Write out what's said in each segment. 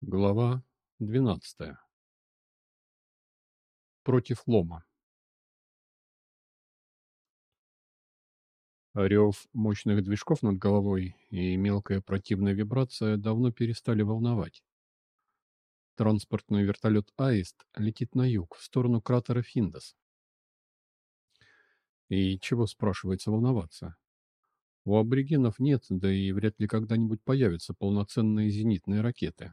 Глава 12. Против лома. Рев мощных движков над головой и мелкая противная вибрация давно перестали волновать. Транспортный вертолет «Аист» летит на юг, в сторону кратера Финдос. И чего, спрашивается, волноваться? У аборигенов нет, да и вряд ли когда-нибудь появятся полноценные зенитные ракеты.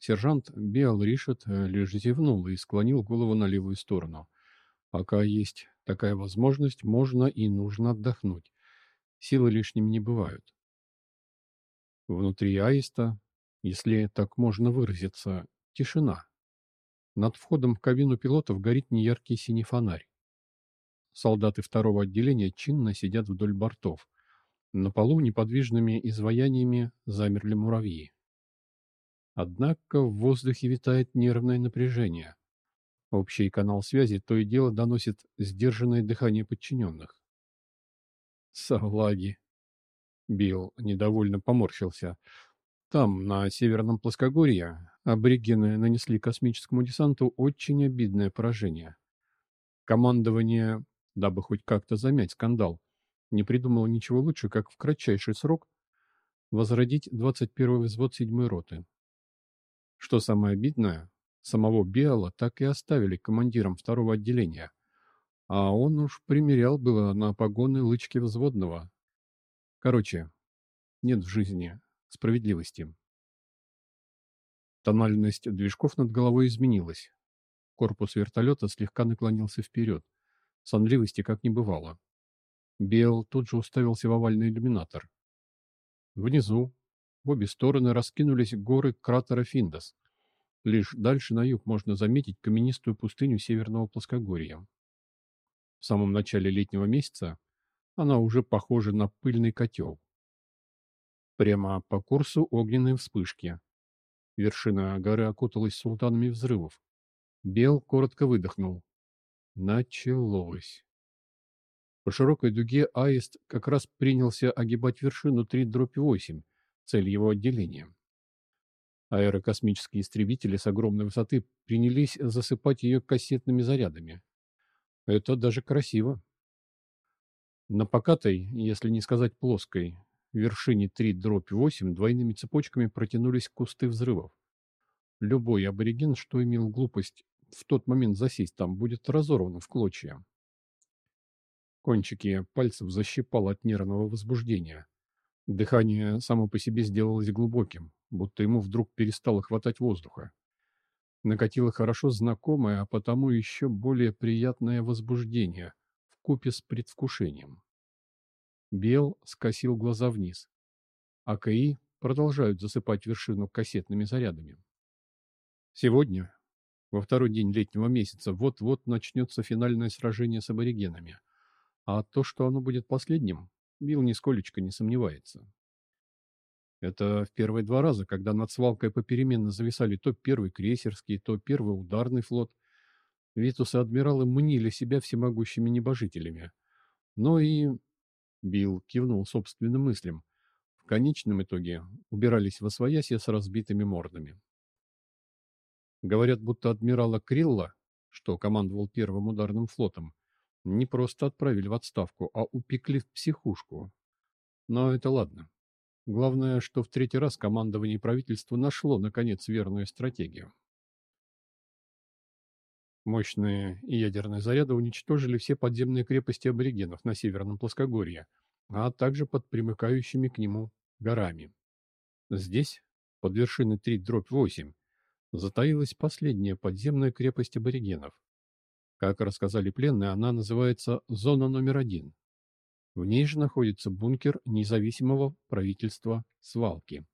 Сержант Биал Ришет э, лишь зевнул и склонил голову на левую сторону. Пока есть такая возможность, можно и нужно отдохнуть. Силы лишними не бывают. Внутри аиста, если так можно выразиться, тишина. Над входом в кабину пилотов горит неяркий синий фонарь. Солдаты второго отделения чинно сидят вдоль бортов. На полу неподвижными изваяниями замерли муравьи. Однако в воздухе витает нервное напряжение. Общий канал связи то и дело доносит сдержанное дыхание подчиненных. Салаги. Билл недовольно поморщился. Там, на Северном плоскогорье, аборигены нанесли космическому десанту очень обидное поражение. Командование, дабы хоть как-то замять скандал, не придумало ничего лучше, как в кратчайший срок возродить 21-й взвод 7-й роты. Что самое обидное, самого Биала так и оставили командиром второго отделения, а он уж примерял было на погоны лычки взводного. Короче, нет в жизни справедливости. Тональность движков над головой изменилась. Корпус вертолета слегка наклонился вперед. Сонливости как не бывало. Биал тут же уставился в овальный иллюминатор. Внизу, в обе стороны раскинулись горы кратера Финдос. Лишь дальше на юг можно заметить каменистую пустыню Северного плоскогорья. В самом начале летнего месяца она уже похожа на пыльный котел. Прямо по курсу огненные вспышки. Вершина горы окуталась султанами взрывов. Бел коротко выдохнул. Началось. По широкой дуге аист как раз принялся огибать вершину 3-8, цель его отделения. Аэрокосмические истребители с огромной высоты принялись засыпать ее кассетными зарядами. Это даже красиво. На покатой, если не сказать плоской, вершине 3-8 двойными цепочками протянулись кусты взрывов. Любой абориген, что имел глупость в тот момент засесть там, будет разорван в клочья. Кончики пальцев защипало от нервного возбуждения. Дыхание само по себе сделалось глубоким, будто ему вдруг перестало хватать воздуха. Накатило хорошо знакомое, а потому еще более приятное возбуждение, в купе с предвкушением. Бел скосил глаза вниз. АКИ продолжают засыпать вершину кассетными зарядами. Сегодня, во второй день летнего месяца, вот-вот начнется финальное сражение с аборигенами. А то, что оно будет последним, Билл нисколечко не сомневается. Это в первые два раза, когда над свалкой попеременно зависали то первый крейсерский, то первый ударный флот. Витусы-адмиралы мнили себя всемогущими небожителями. Но и... Билл кивнул собственным мыслям. В конечном итоге убирались во своясье с разбитыми мордами. Говорят, будто адмирала Крилла, что командовал первым ударным флотом, не просто отправили в отставку, а упекли в психушку. Но это ладно. Главное, что в третий раз командование правительства нашло, наконец, верную стратегию. Мощные ядерные заряды уничтожили все подземные крепости аборигенов на Северном плоскогорье, а также под примыкающими к нему горами. Здесь, под вершиной 3-8, затаилась последняя подземная крепость аборигенов. Как рассказали пленные, она называется «Зона номер один», в ней же находится бункер независимого правительства свалки.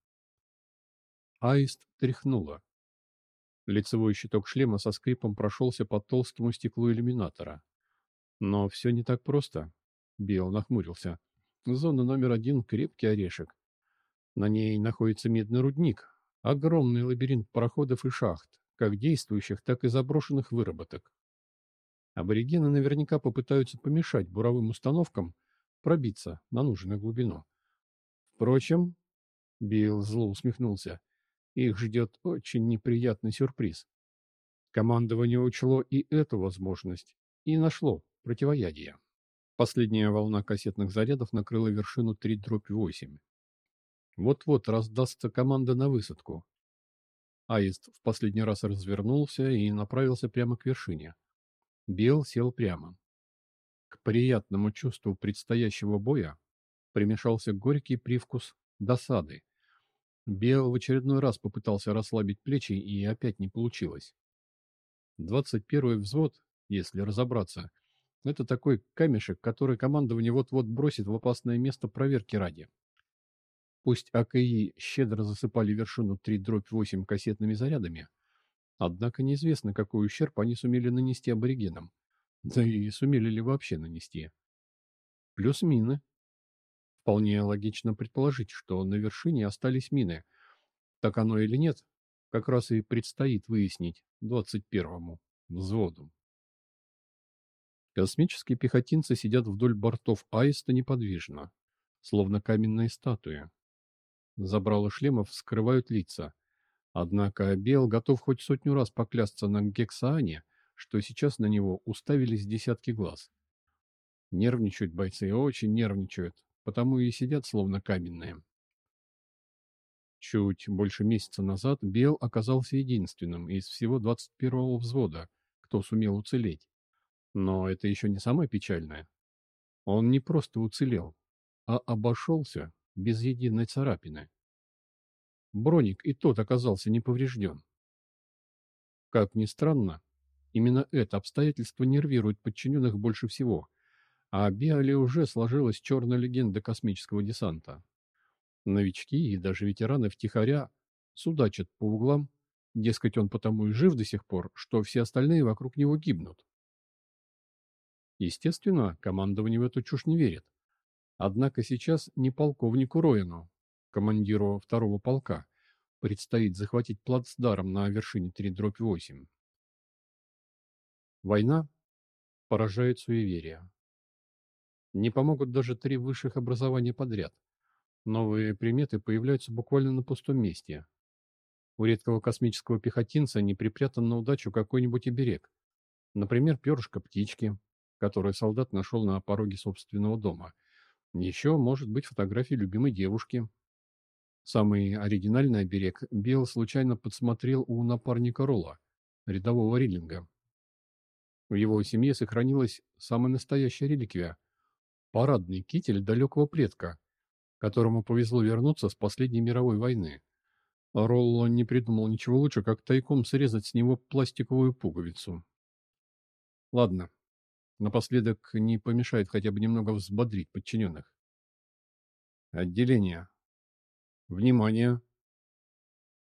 Аист тряхнула. Лицевой щиток шлема со скрипом прошелся по толстому стеклу иллюминатора. Но все не так просто. Био нахмурился. Зона номер один — крепкий орешек. На ней находится медный рудник, огромный лабиринт проходов и шахт, как действующих, так и заброшенных выработок. Аборигены наверняка попытаются помешать буровым установкам пробиться на нужную глубину. Впрочем, Билл зло усмехнулся, их ждет очень неприятный сюрприз. Командование учло и эту возможность и нашло противоядие. Последняя волна кассетных зарядов накрыла вершину 3-8. Вот-вот раздастся команда на высадку. Аист в последний раз развернулся и направился прямо к вершине. Бел сел прямо. К приятному чувству предстоящего боя примешался горький привкус досады. Бел в очередной раз попытался расслабить плечи, и опять не получилось. Двадцать первый взвод, если разобраться, это такой камешек, который командование вот-вот бросит в опасное место проверки ради. Пусть АКИ щедро засыпали вершину 3-8 кассетными зарядами, однако неизвестно, какой ущерб они сумели нанести аборигенам. Да и сумели ли вообще нанести. Плюс мины. Вполне логично предположить, что на вершине остались мины. Так оно или нет, как раз и предстоит выяснить 21-му взводу. Космические пехотинцы сидят вдоль бортов Аиста неподвижно, словно каменные статуи. Забрала шлемов скрывают лица. Однако Бел готов хоть сотню раз поклясться на Гексаане, что сейчас на него уставились десятки глаз. Нервничают бойцы, очень нервничают, потому и сидят словно каменные. Чуть больше месяца назад Бел оказался единственным из всего 21-го взвода, кто сумел уцелеть. Но это еще не самое печальное. Он не просто уцелел, а обошелся без единой царапины. Броник и тот оказался не поврежден. Как ни странно, именно это обстоятельство нервирует подчиненных больше всего, а Биале уже сложилась черная легенда космического десанта. Новички и даже ветераны втихаря судачат по углам, дескать, он потому и жив до сих пор, что все остальные вокруг него гибнут. Естественно, командование в эту чушь не верит. Однако сейчас не полковнику Роину, командиру второго полка, предстоит захватить плацдарм на вершине 3-8. Война поражает суеверия. Не помогут даже три высших образования подряд. Новые приметы появляются буквально на пустом месте. У редкого космического пехотинца не припрятан на удачу какой-нибудь оберег. Например, перышко птички, которое солдат нашел на пороге собственного дома. Еще, может быть, фотографии любимой девушки. Самый оригинальный оберег Билл случайно подсмотрел у напарника Ролла, рядового Риллинга. В его семье сохранилась самая настоящая реликвия – парадный китель далекого предка, которому повезло вернуться с последней мировой войны. Ролло не придумал ничего лучше, как тайком срезать с него пластиковую пуговицу. Ладно, Напоследок не помешает хотя бы немного взбодрить подчиненных. Отделение. Внимание!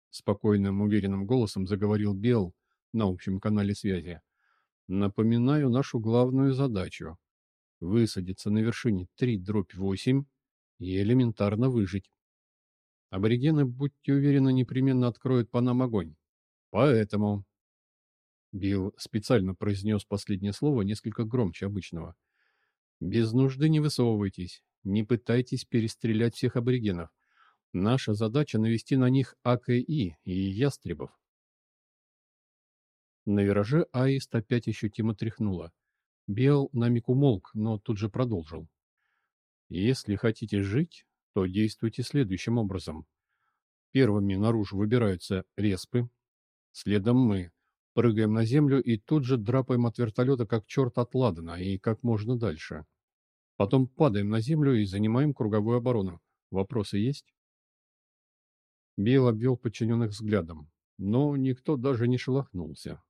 Спокойным, уверенным голосом заговорил Бел на общем канале связи. Напоминаю нашу главную задачу – высадиться на вершине 3-8 и элементарно выжить. Аборигены, будьте уверены, непременно откроют по нам огонь. Поэтому Билл специально произнес последнее слово несколько громче обычного. «Без нужды не высовывайтесь, не пытайтесь перестрелять всех аборигенов. Наша задача навести на них АКИ и ястребов». На вираже Аист опять ощутимо тряхнула. Бел на миг умолк, но тут же продолжил. «Если хотите жить, то действуйте следующим образом. Первыми наружу выбираются респы, следом мы, Прыгаем на землю и тут же драпаем от вертолета как черт от ладана и как можно дальше. Потом падаем на землю и занимаем круговую оборону. Вопросы есть? Билл обвел подчиненных взглядом, но никто даже не шелохнулся.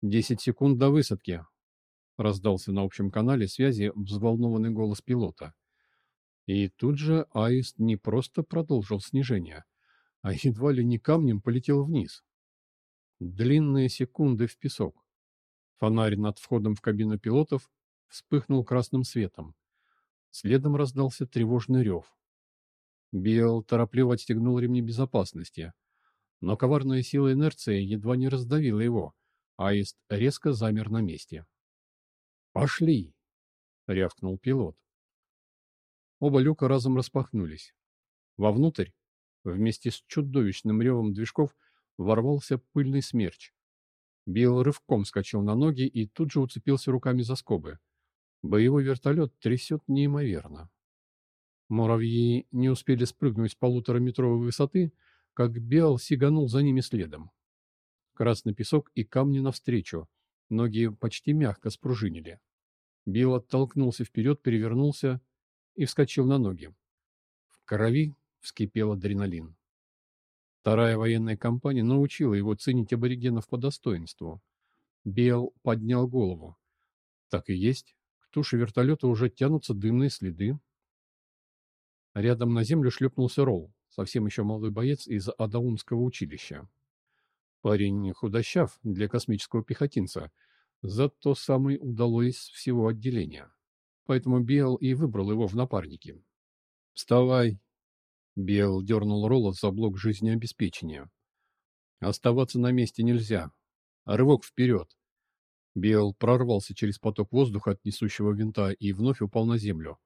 «Десять секунд до высадки», — раздался на общем канале связи взволнованный голос пилота. И тут же Аист не просто продолжил снижение, а едва ли не камнем полетел вниз. Длинные секунды в песок. Фонарь над входом в кабину пилотов вспыхнул красным светом. Следом раздался тревожный рев. Билл торопливо отстегнул ремни безопасности, но коварная сила инерции едва не раздавила его. Аист резко замер на месте. «Пошли!» — рявкнул пилот. Оба люка разом распахнулись. Вовнутрь Вместе с чудовищным ревом движков ворвался пыльный смерч. Билл рывком вскочил на ноги и тут же уцепился руками за скобы. Боевой вертолет трясет неимоверно. Муравьи не успели спрыгнуть с полутораметровой высоты, как Биал сиганул за ними следом. Красный песок и камни навстречу, ноги почти мягко спружинили. Билл оттолкнулся вперед, перевернулся и вскочил на ноги. В крови вскипел адреналин. Вторая военная компания научила его ценить аборигенов по достоинству. Бел поднял голову. Так и есть. К туше вертолета уже тянутся дымные следы. Рядом на землю шлепнулся Ролл, совсем еще молодой боец из Адаунского училища. Парень худощав для космического пехотинца, зато самый удалой из всего отделения. Поэтому Бел и выбрал его в напарники. «Вставай!» Бел дернул Ролла за блок жизнеобеспечения. «Оставаться на месте нельзя. Рывок вперед!» Бел прорвался через поток воздуха от несущего винта и вновь упал на землю.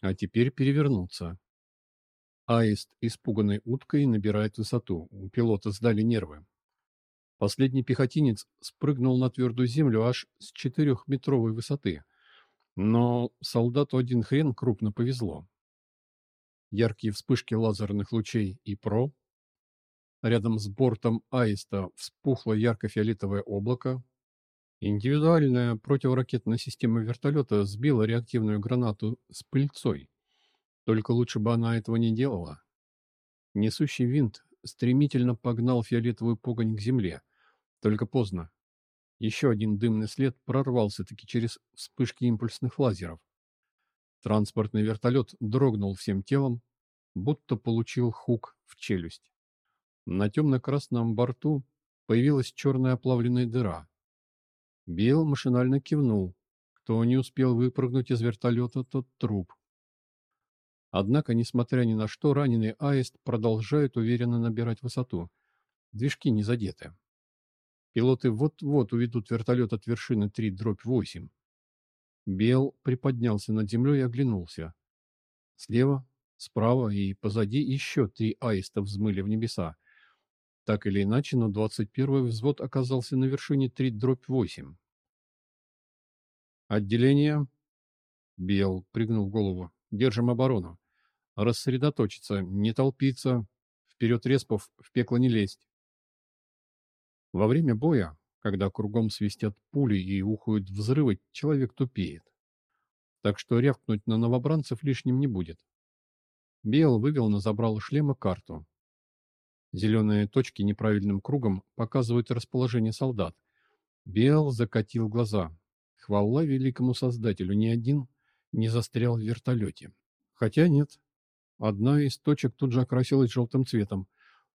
А теперь перевернуться. Аист, испуганной уткой, набирает высоту. У пилота сдали нервы. Последний пехотинец спрыгнул на твердую землю аж с четырехметровой высоты. Но солдату один хрен крупно повезло яркие вспышки лазерных лучей и ПРО. Рядом с бортом Аиста вспухло ярко-фиолетовое облако. Индивидуальная противоракетная система вертолета сбила реактивную гранату с пыльцой. Только лучше бы она этого не делала. Несущий винт стремительно погнал фиолетовую погонь к земле. Только поздно. Еще один дымный след прорвался-таки через вспышки импульсных лазеров. Транспортный вертолет дрогнул всем телом, будто получил хук в челюсть. На темно-красном борту появилась черная оплавленная дыра. Билл машинально кивнул. Кто не успел выпрыгнуть из вертолета, тот труп. Однако, несмотря ни на что, раненый аист продолжает уверенно набирать высоту. Движки не задеты. Пилоты вот-вот уведут вертолет от вершины 3 дробь 8. Бел приподнялся над землей и оглянулся. Слева, справа и позади еще три аиста взмыли в небеса. Так или иначе, но 21-й взвод оказался на вершине 3 дробь 8. Отделение. Бел пригнул голову. Держим оборону. Рассредоточиться, не толпиться. Вперед респов, в пекло не лезть. Во время боя когда кругом свистят пули и ухают взрывы, человек тупеет. Так что рявкнуть на новобранцев лишним не будет. Бел вывел на забрало шлема карту. Зеленые точки неправильным кругом показывают расположение солдат. Бел закатил глаза. Хвала великому создателю, ни один не застрял в вертолете. Хотя нет. Одна из точек тут же окрасилась желтым цветом.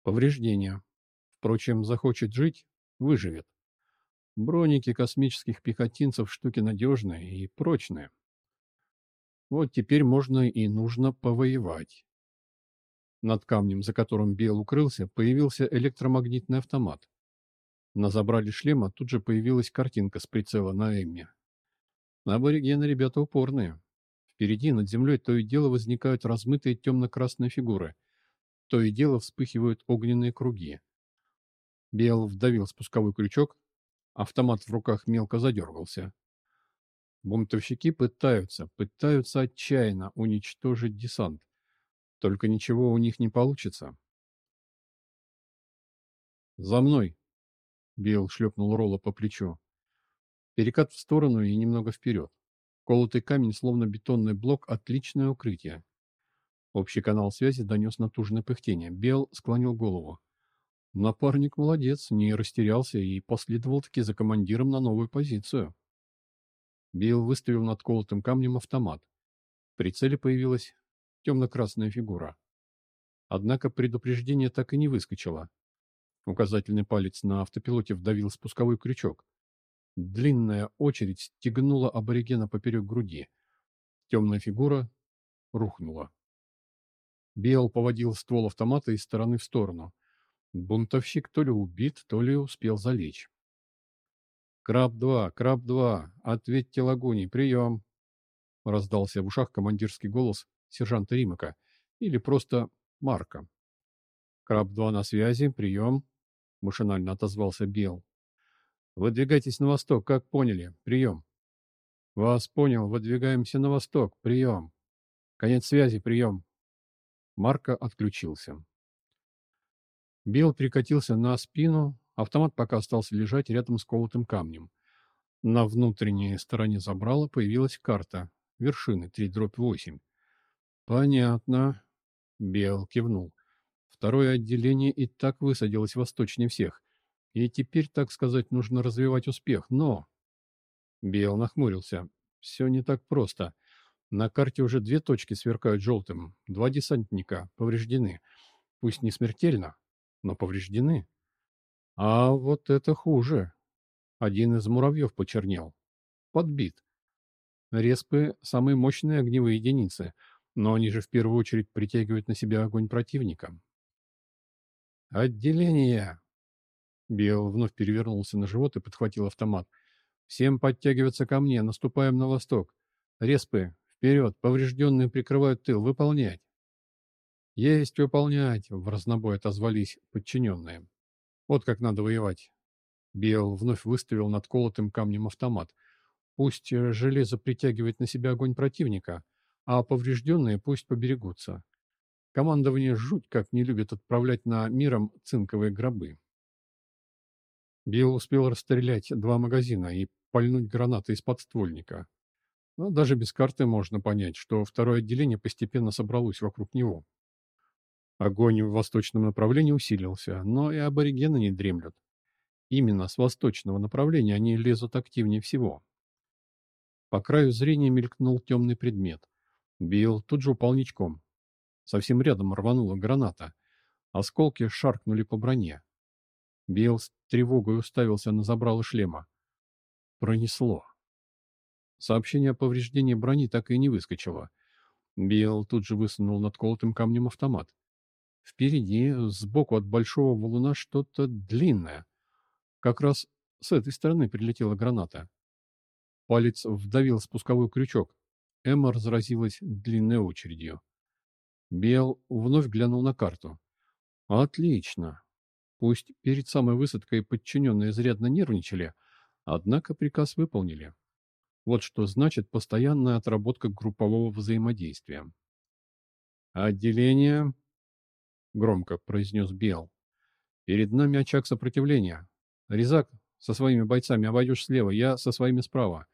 Повреждения. Впрочем, захочет жить – выживет. Броники космических пехотинцев штуки надежные и прочные. Вот теперь можно и нужно повоевать. Над камнем, за которым Бел укрылся, появился электромагнитный автомат. На забрали шлема тут же появилась картинка с прицела на Эмме. Аборигены ребята упорные. Впереди над землей то и дело возникают размытые темно-красные фигуры. То и дело вспыхивают огненные круги. Бел вдавил спусковой крючок, Автомат в руках мелко задергался. Бунтовщики пытаются, пытаются отчаянно уничтожить десант. Только ничего у них не получится. «За мной!» — Билл шлепнул Ролла по плечу. Перекат в сторону и немного вперед. Колотый камень, словно бетонный блок, отличное укрытие. Общий канал связи донес натужное пыхтение. Бел склонил голову. Напарник молодец, не растерялся и последовал-таки за командиром на новую позицию. Билл выставил над колотым камнем автомат. В прицеле появилась темно-красная фигура. Однако предупреждение так и не выскочило. Указательный палец на автопилоте вдавил спусковой крючок. Длинная очередь стегнула аборигена поперек груди. Темная фигура рухнула. Билл поводил ствол автомата из стороны в сторону. Бунтовщик то ли убит, то ли успел залечь. «Краб-2! Краб-2! Ответьте лагуни! Прием!» Раздался в ушах командирский голос сержанта Римака или просто Марка. «Краб-2 на связи, прием», — машинально отозвался Бел. «Выдвигайтесь на восток, как поняли, прием». «Вас понял, выдвигаемся на восток, прием». «Конец связи, прием». Марко отключился. Бел перекатился на спину, автомат пока остался лежать рядом с колотым камнем. На внутренней стороне забрала появилась карта. Вершины 3 дробь 8. Понятно. Бел кивнул. Второе отделение и так высадилось восточнее всех. И теперь, так сказать, нужно развивать успех. Но... Бел нахмурился. Все не так просто. На карте уже две точки сверкают желтым. Два десантника повреждены. Пусть не смертельно, но повреждены. А вот это хуже. Один из муравьев почернел. Подбит. Респы — самые мощные огневые единицы, но они же в первую очередь притягивают на себя огонь противника. «Отделение!» Био вновь перевернулся на живот и подхватил автомат. «Всем подтягиваться ко мне, наступаем на восток. Респы, вперед, поврежденные прикрывают тыл, выполнять!» «Есть выполнять!» — в разнобой отозвались подчиненные. «Вот как надо воевать. Биэл вновь выставил над колотым камнем автомат. Пусть э, железо притягивает на себя огонь противника, а поврежденные пусть поберегутся. Командование жуть как не любит отправлять на миром цинковые гробы. Билл успел расстрелять два магазина и пальнуть гранаты из подствольника. Но даже без карты можно понять, что второе отделение постепенно собралось вокруг него. Огонь в восточном направлении усилился, но и аборигены не дремлют. Именно с восточного направления они лезут активнее всего. По краю зрения мелькнул темный предмет. Билл тут же упал ничком. Совсем рядом рванула граната. Осколки шаркнули по броне. Билл с тревогой уставился на забрало шлема. Пронесло. Сообщение о повреждении брони так и не выскочило. Билл тут же высунул над колотым камнем автомат. Впереди, сбоку от большого валуна, что-то длинное. Как раз с этой стороны прилетела граната. Палец вдавил спусковой крючок. Эмма разразилась длинной очередью. Бел вновь глянул на карту. Отлично. Пусть перед самой высадкой подчиненные изрядно нервничали, однако приказ выполнили. Вот что значит постоянная отработка группового взаимодействия. «Отделение», — громко произнес Бел. «Перед нами очаг сопротивления. Резак со своими бойцами обойдешь слева, я со своими справа.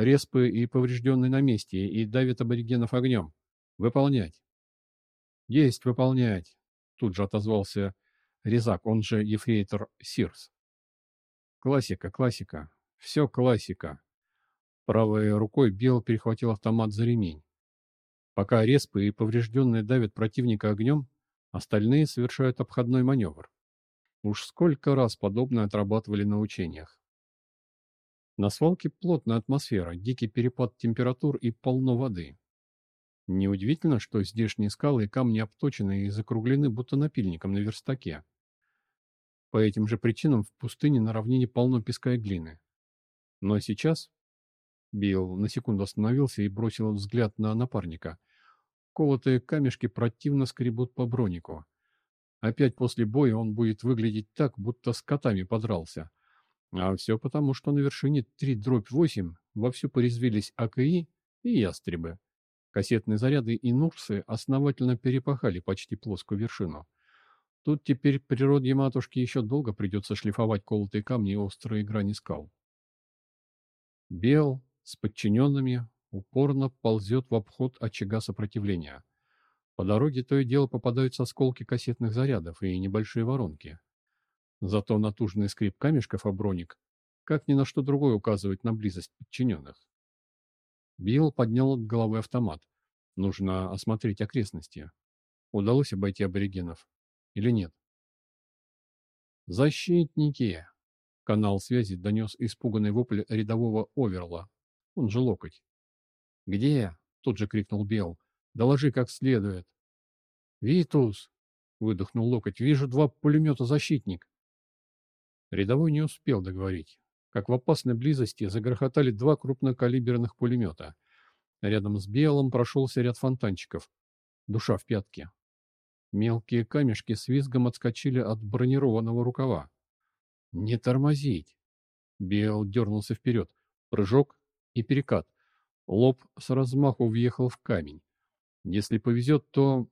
Респы и поврежденные на месте и давят аборигенов огнем. Выполнять. Есть выполнять, тут же отозвался Резак, он же ефрейтор Сирс. Классика, классика. Все классика. Правой рукой Бел перехватил автомат за ремень. Пока респы и поврежденные давят противника огнем, остальные совершают обходной маневр. Уж сколько раз подобное отрабатывали на учениях. На свалке плотная атмосфера, дикий перепад температур и полно воды. Неудивительно, что здешние скалы и камни обточены и закруглены, будто напильником на верстаке. По этим же причинам в пустыне на равнине полно песка и глины. Но сейчас... Билл на секунду остановился и бросил взгляд на напарника. Колотые камешки противно скребут по бронику. Опять после боя он будет выглядеть так, будто с котами подрался. А все потому, что на вершине 3 дробь 8 вовсю порезвились АКИ и ястребы. Кассетные заряды и Нурсы основательно перепахали почти плоскую вершину. Тут теперь природе матушки еще долго придется шлифовать колотые камни и острые грани скал. Бел с подчиненными упорно ползет в обход очага сопротивления. По дороге то и дело попадаются осколки кассетных зарядов и небольшие воронки. Зато натужный скрип камешков о броник как ни на что другое указывает на близость подчиненных. Билл поднял от головы автомат. Нужно осмотреть окрестности. Удалось обойти аборигенов или нет? «Защитники!» Канал связи донес испуганный вопль рядового Оверла. Он же локоть. «Где?» — тут же крикнул Билл. Доложи как следует. «Витус!» — выдохнул локоть. «Вижу два пулемета «Защитник». Рядовой не успел договорить. Как в опасной близости загрохотали два крупнокалиберных пулемета. Рядом с Белым прошелся ряд фонтанчиков. Душа в пятке. Мелкие камешки с визгом отскочили от бронированного рукава. «Не тормозить!» Биэл дернулся вперед. Прыжок и перекат. Лоб с размаху въехал в камень. Если повезет, то...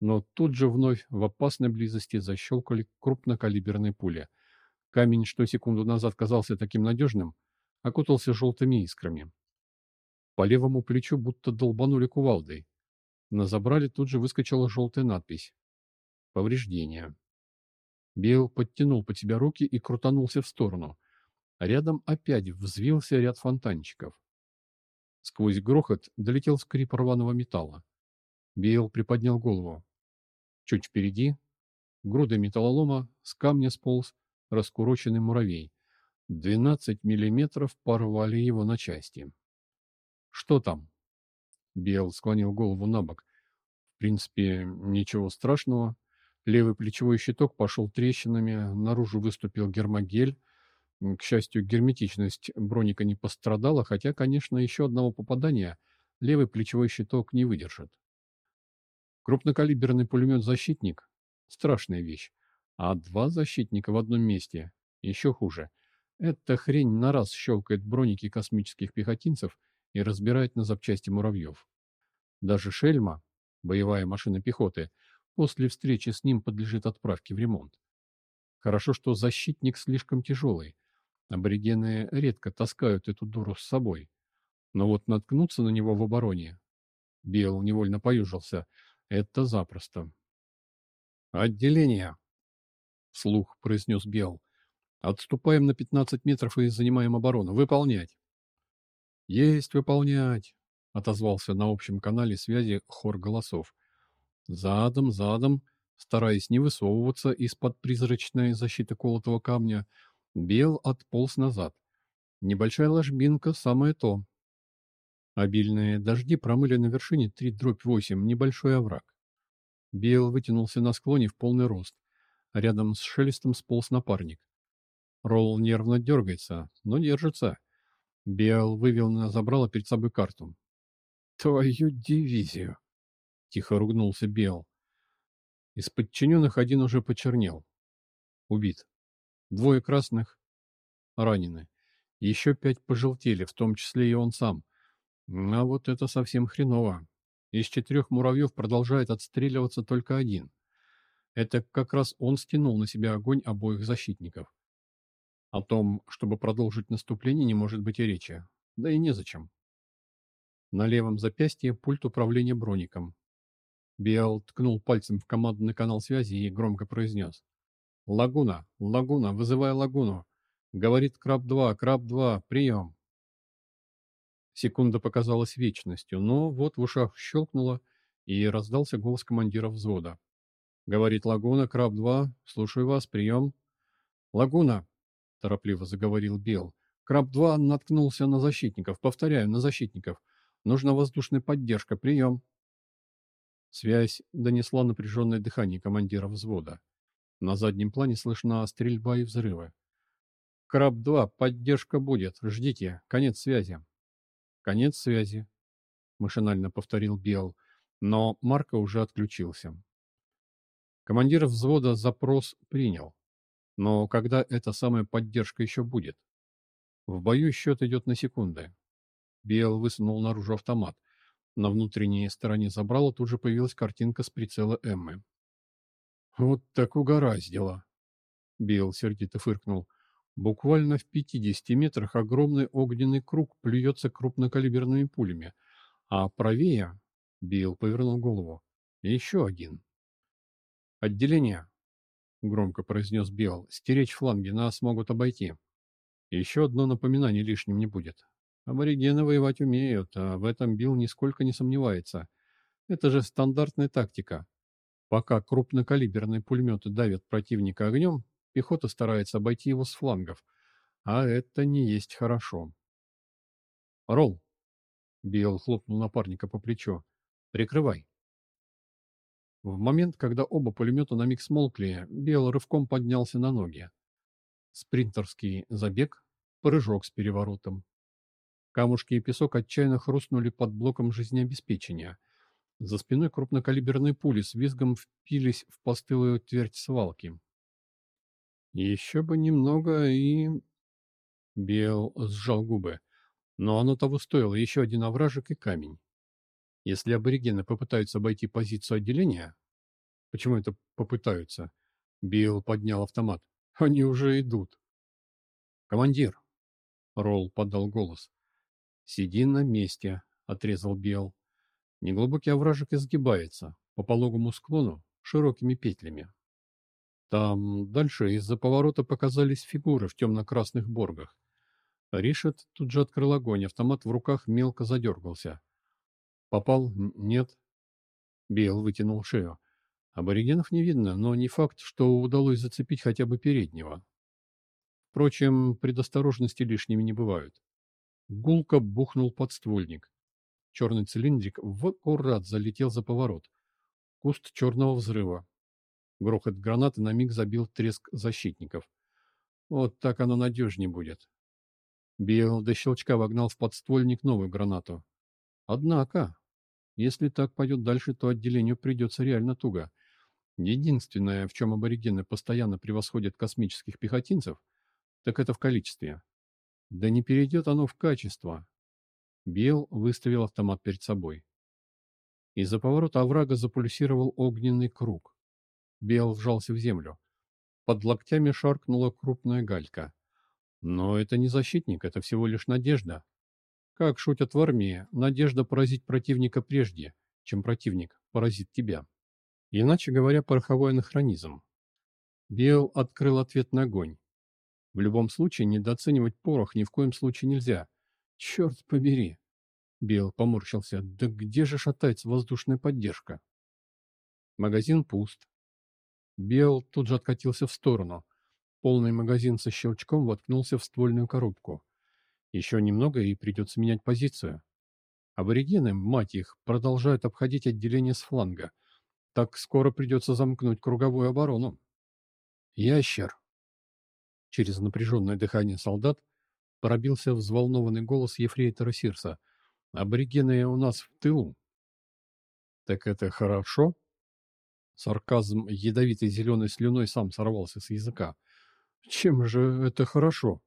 Но тут же вновь в опасной близости защелкали крупнокалиберные пули. Камень, что секунду назад казался таким надежным, окутался желтыми искрами. По левому плечу будто долбанули кувалдой. На забрале тут же выскочила желтая надпись. Повреждения. Билл подтянул под себя руки и крутанулся в сторону. Рядом опять взвился ряд фонтанчиков. Сквозь грохот долетел скрип рваного металла. Билл приподнял голову. Чуть впереди, грудой металлолома, с камня сполз раскуроченный муравей. Двенадцать миллиметров порвали его на части. «Что там?» Билл склонил голову на бок. В принципе, ничего страшного. Левый плечевой щиток пошел трещинами, наружу выступил гермогель. К счастью, герметичность броника не пострадала, хотя, конечно, еще одного попадания левый плечевой щиток не выдержит. Крупнокалиберный пулемет-защитник – страшная вещь, а два защитника в одном месте – еще хуже. Эта хрень на раз щелкает броники космических пехотинцев и разбирает на запчасти муравьев. Даже «Шельма», боевая машина пехоты – После встречи с ним подлежит отправке в ремонт. Хорошо, что защитник слишком тяжелый. Аборигены редко таскают эту дуру с собой. Но вот наткнуться на него в обороне... Бел невольно поюжился. Это запросто. «Отделение!» — вслух произнес Бел. «Отступаем на 15 метров и занимаем оборону. Выполнять!» «Есть выполнять!» — отозвался на общем канале связи хор голосов. Задом, задом, стараясь не высовываться из-под призрачной защиты колотого камня, Бел отполз назад. Небольшая ложбинка — самое то. Обильные дожди промыли на вершине 3 дробь 8 небольшой овраг. Бел вытянулся на склоне в полный рост. Рядом с шелестом сполз напарник. Ролл нервно дергается, но держится. Бел вывел на забрало перед собой карту. «Твою дивизию!» Тихо ругнулся Бел. Из подчиненных один уже почернел. Убит. Двое красных ранены. Еще пять пожелтели, в том числе и он сам. А вот это совсем хреново. Из четырех муравьев продолжает отстреливаться только один. Это как раз он стянул на себя огонь обоих защитников. О том, чтобы продолжить наступление, не может быть и речи. Да и незачем. На левом запястье пульт управления броником. Биал ткнул пальцем в командный канал связи и громко произнес. «Лагуна! Лагуна! Вызывай лагуну!» Говорит Краб-2, Краб-2, прием. Секунда показалась вечностью, но вот в ушах щелкнуло, и раздался голос командира взвода. Говорит Лагуна, Краб-2, слушаю вас, прием. Лагуна, торопливо заговорил Бел. Краб-2 наткнулся на защитников, повторяю, на защитников. Нужна воздушная поддержка, прием. Связь донесла напряженное дыхание командира взвода. На заднем плане слышна стрельба и взрывы. «Краб-2, поддержка будет. Ждите. Конец связи». «Конец связи», — машинально повторил Бел, но Марко уже отключился. Командир взвода запрос принял. Но когда эта самая поддержка еще будет? В бою счет идет на секунды. Бел высунул наружу автомат. На внутренней стороне забрала тут же появилась картинка с прицела Эммы. «Вот так угораздило!» Билл сердито фыркнул. Буквально в пятидесяти метрах огромный огненный круг плюется крупнокалиберными пулями, а правее Билл повернул голову. Еще один. «Отделение!» — громко произнес Билл. «Стеречь фланги, нас могут обойти. Еще одно напоминание лишним не будет. Аборигены воевать умеют, а в этом Билл нисколько не сомневается. Это же стандартная тактика. Пока крупнокалиберные пулеметы давят противника огнем, пехота старается обойти его с флангов. А это не есть хорошо. «Ролл!» — Билл хлопнул напарника по плечу. «Прикрывай!» В момент, когда оба пулемета на миг смолкли, Билл рывком поднялся на ноги. Спринтерский забег, прыжок с переворотом. Камушки и песок отчаянно хрустнули под блоком жизнеобеспечения. За спиной крупнокалиберные пули с визгом впились в постылую твердь свалки. Еще бы немного и... Бел сжал губы. Но оно того стоило, еще один овражек и камень. Если аборигены попытаются обойти позицию отделения... Почему это попытаются? Билл поднял автомат. Они уже идут. «Командир!» — Ролл подал голос. «Сиди на месте», — отрезал Билл. Неглубокий овражек изгибается по пологому склону широкими петлями. Там дальше из-за поворота показались фигуры в темно-красных боргах. Ришет тут же открыл огонь, автомат в руках мелко задергался. «Попал? Нет?» Бейл вытянул шею. Аборигенов не видно, но не факт, что удалось зацепить хотя бы переднего. Впрочем, предосторожности лишними не бывают. Гулко бухнул подствольник. Черный цилиндрик в аккурат залетел за поворот. Куст черного взрыва. Грохот гранаты на миг забил треск защитников. Вот так оно надежнее будет. Билл до щелчка вогнал в подствольник новую гранату. Однако, если так пойдет дальше, то отделению придется реально туго. Единственное, в чем аборигены постоянно превосходят космических пехотинцев, так это в количестве. Да не перейдет оно в качество. Билл выставил автомат перед собой. Из-за поворота оврага запульсировал огненный круг. Билл вжался в землю. Под локтями шаркнула крупная галька. Но это не защитник, это всего лишь надежда. Как шутят в армии, надежда поразить противника прежде, чем противник поразит тебя. Иначе говоря, пороховой анахронизм. Билл открыл ответ на огонь. В любом случае, недооценивать порох ни в коем случае нельзя. Черт побери. Билл поморщился. Да где же шатается воздушная поддержка? Магазин пуст. Билл тут же откатился в сторону. Полный магазин со щелчком воткнулся в ствольную коробку. Еще немного, и придется менять позицию. Аборигены, мать их, продолжают обходить отделение с фланга. Так скоро придется замкнуть круговую оборону. Ящер. Через напряженное дыхание солдат пробился взволнованный голос ефрейтора Сирса. «Аборигены у нас в тылу». «Так это хорошо?» Сарказм ядовитой зеленой слюной сам сорвался с языка. Чем же это хорошо?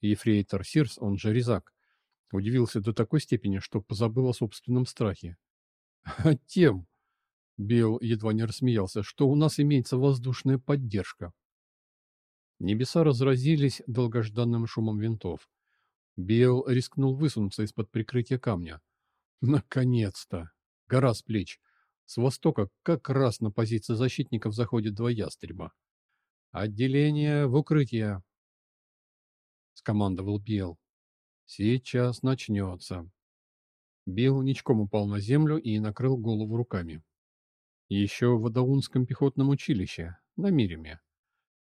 Ефрейтор Сирс, он же Резак, удивился до такой степени, что позабыл о собственном страхе. А тем, Бел едва не рассмеялся, что у нас имеется воздушная поддержка. Небеса разразились долгожданным шумом винтов. Бел рискнул высунуться из-под прикрытия камня. Наконец-то! Гора с плеч. С востока как раз на позиции защитников заходит два ястреба. «Отделение в укрытие!» — скомандовал Билл. «Сейчас начнется». Билл ничком упал на землю и накрыл голову руками. Еще в Адаунском пехотном училище, на Мириме.